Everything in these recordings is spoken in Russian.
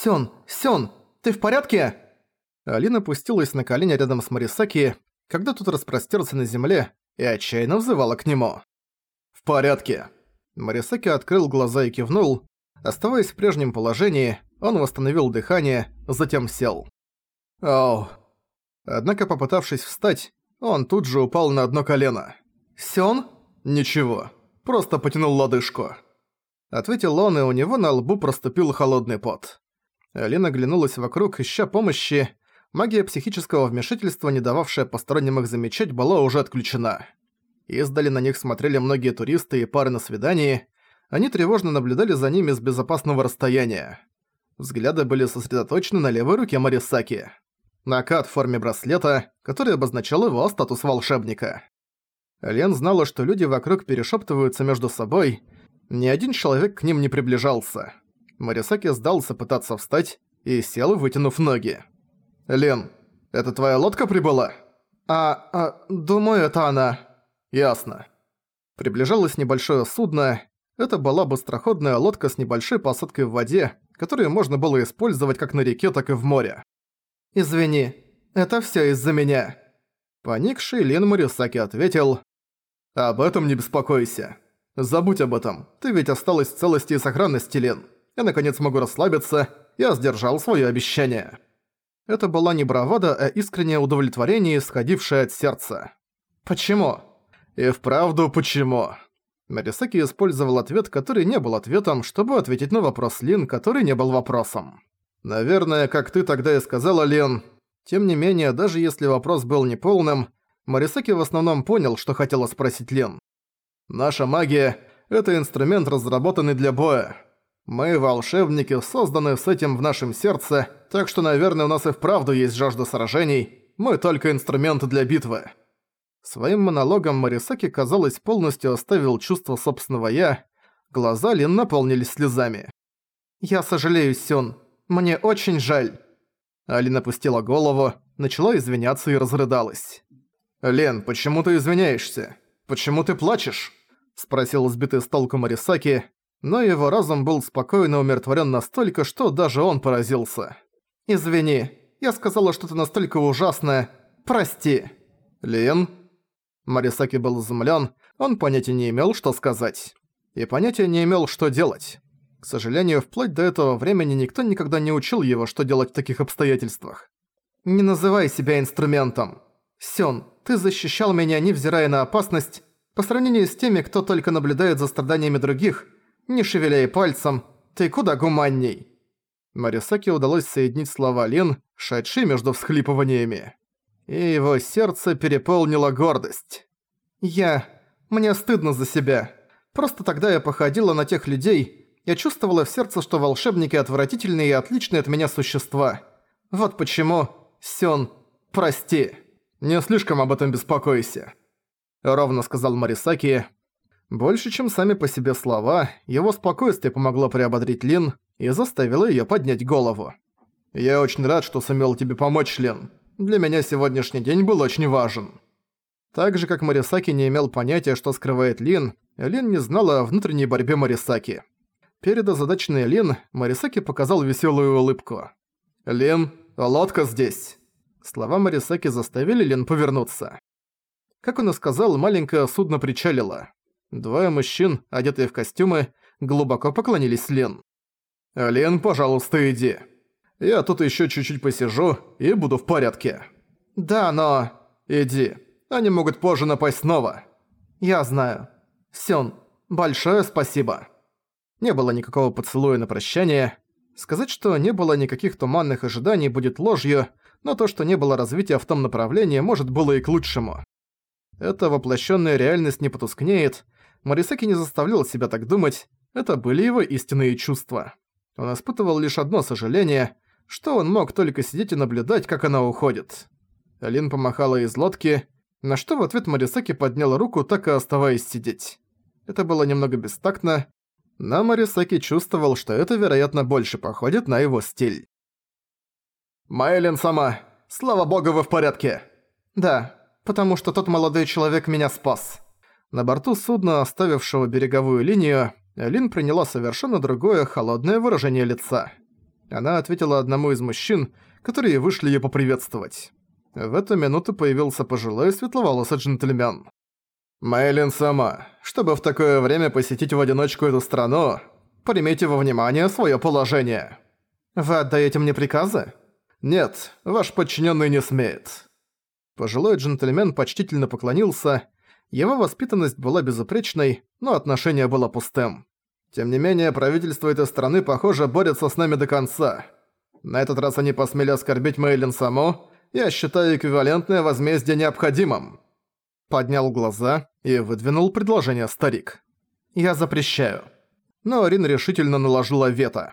«Сён, Сён, ты в порядке?» Алина опустилась на колени рядом с Марисаки, когда тут распростерся на земле и отчаянно взывала к нему. «В порядке». Марисаки открыл глаза и кивнул. Оставаясь в прежнем положении, он восстановил дыхание, затем сел. «Оу». Однако, попытавшись встать, он тут же упал на одно колено. «Сён?» «Ничего, просто потянул лодыжку». Ответил он, и у него на лбу проступил холодный пот. Алина оглянулась вокруг, ища помощи. Магия психического вмешательства, не дававшая посторонним их замечать, была уже отключена. Издали на них смотрели многие туристы и пары на свидании. Они тревожно наблюдали за ними с безопасного расстояния. Взгляды были сосредоточены на левой руке Марисаки. Накат в форме браслета, который обозначал его статус волшебника. Лен знала, что люди вокруг перешептываются между собой. Ни один человек к ним не приближался. Марисаки сдался пытаться встать и сел, вытянув ноги. «Лен, это твоя лодка прибыла?» «А, а, думаю, это она». «Ясно». Приближалось небольшое судно. Это была быстроходная лодка с небольшой посадкой в воде, которую можно было использовать как на реке, так и в море. «Извини, это всё из-за меня». Поникший Лен Марисаки ответил, «Об этом не беспокойся. Забудь об этом, ты ведь осталась в целости и сохранности, Лен. Я наконец могу расслабиться, я сдержал своё обещание». Это была не бравада, а искреннее удовлетворение, исходившее от сердца. «Почему?» «И вправду почему?» Марисаки использовал ответ, который не был ответом, чтобы ответить на вопрос Лин, который не был вопросом. «Наверное, как ты тогда и сказала, Лин. Тем не менее, даже если вопрос был неполным, Марисаки в основном понял, что хотела спросить Лин. «Наша магия — это инструмент, разработанный для боя. Мы, волшебники, созданы с этим в нашем сердце, так что, наверное, у нас и вправду есть жажда сражений. Мы только инструменты для битвы». Своим монологом Марисаки, казалось, полностью оставил чувство собственного «я». Глаза Лин наполнились слезами. «Я сожалею, Сюн. Мне очень жаль». Алин опустила голову, начала извиняться и разрыдалась. «Лен, почему ты извиняешься? Почему ты плачешь?» Спросил сбитый с толку Марисаки, но его разум был спокойно умиротворен настолько, что даже он поразился. «Извини, я сказала что-то настолько ужасное. Прости». «Лен?» Марисаки был изумлен, он понятия не имел, что сказать. И понятия не имел, что делать. К сожалению, вплоть до этого времени никто никогда не учил его, что делать в таких обстоятельствах. «Не называй себя инструментом. Сён, ты защищал меня, невзирая на опасность, по сравнению с теми, кто только наблюдает за страданиями других – не шевеляй пальцем, ты куда гуманней». Марисаке удалось соединить слова Лин, шедшие между всхлипываниями. И его сердце переполнило гордость. «Я... Мне стыдно за себя. Просто тогда я походила на тех людей, я чувствовала в сердце, что волшебники отвратительные и отличные от меня существа. Вот почему... Сён, прости. Не слишком об этом беспокойся», — ровно сказал Марисаки, больше, чем сами по себе слова, его спокойствие помогло приободрить Лин и заставило её поднять голову. «Я очень рад, что сумел тебе помочь, Лин. Для меня сегодняшний день был очень важен». Так же, как Марисаки не имел понятия, что скрывает Лин, Лин не знала о внутренней борьбе Марисаки. Перед озадаченной Лин, Марисаки показал веселую улыбку. «Лин, лодка здесь!» Слова Марисаки заставили Лин повернуться. Как он и сказал, маленькое судно причалило. Двое мужчин, одетые в костюмы, глубоко поклонились Лен. «Лен, пожалуйста, иди. Я тут ещё чуть-чуть посижу и буду в порядке». «Да, но...» «Иди. Они могут позже напасть снова». «Я знаю. Сён, большое спасибо». Не было никакого поцелуя на прощание. Сказать, что не было никаких туманных ожиданий, будет ложью, но то, что не было развития в том направлении, может, было и к лучшему. Эта воплощенная реальность не потускнеет, Марисаки не заставлял себя так думать, это были его истинные чувства. Он испытывал лишь одно сожаление, что он мог только сидеть и наблюдать, как она уходит. Алин помахала из лодки, на что в ответ Марисаки поднял руку, так и оставаясь сидеть. Это было немного бестактно, но Марисаки чувствовал, что это, вероятно, больше походит на его стиль. «Майлин сама, слава богу, вы в порядке!» «Да, потому что тот молодой человек меня спас». На борту судна, оставившего береговую линию, Лин приняла совершенно другое холодное выражение лица. Она ответила одному из мужчин, которые вышли её поприветствовать. В эту минуту появился пожилой светловолосый джентльмен. «Мэйлин сама, чтобы в такое время посетить в одиночку эту страну, примите во внимание своё положение». «Вы отдаете мне приказы?» «Нет, ваш подчиненный не смеет». Пожилой джентльмен почтительно поклонился. Его воспитанность была безупречной, но отношение было пустым. Тем не менее, правительство этой страны, похоже, борется с нами до конца. На этот раз они посмели оскорбить Мейлин Само, я считаю эквивалентное возмездие необходимым. Поднял глаза и выдвинул предложение старик. Я запрещаю. Но Рин решительно наложила вето.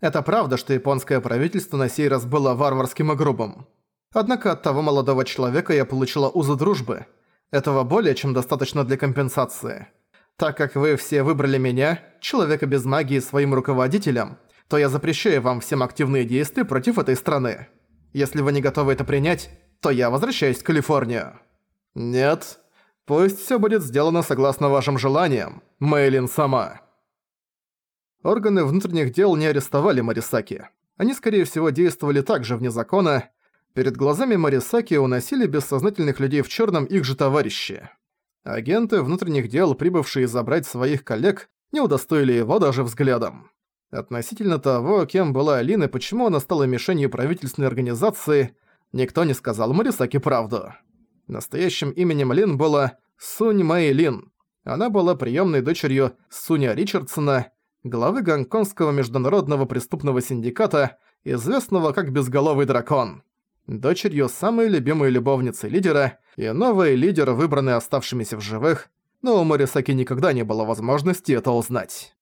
Это правда, что японское правительство на сей раз было варварским и грубым. Однако от того молодого человека я получила узы дружбы. Этого более чем достаточно для компенсации. Так как вы все выбрали меня, человека без магии, своим руководителем, то я запрещаю вам всем активные действия против этой страны. Если вы не готовы это принять, то я возвращаюсь в Калифорнию. Нет. Пусть всё будет сделано согласно вашим желаниям, Мэйлин сама. Органы внутренних дел не арестовали Марисаки. Они, скорее всего, действовали также вне закона. Перед глазами Марисаки уносили бессознательных людей в чёрном их же товарищи. Агенты внутренних дел, прибывшие забрать своих коллег, не удостоили его даже взглядом. Относительно того, кем была Алина и почему она стала мишенью правительственной организации, никто не сказал Марисаки правду. Настоящим именем Лин было Сунь Мэй Лин. Она была приемной дочерью Суня Ричардсона, главы Гонконгского международного преступного синдиката, известного как «Безголовый дракон». Дочерью самой любимой любовницы лидера и новый лидер, выбранный оставшимися в живых, но у Морисаки никогда не было возможности это узнать.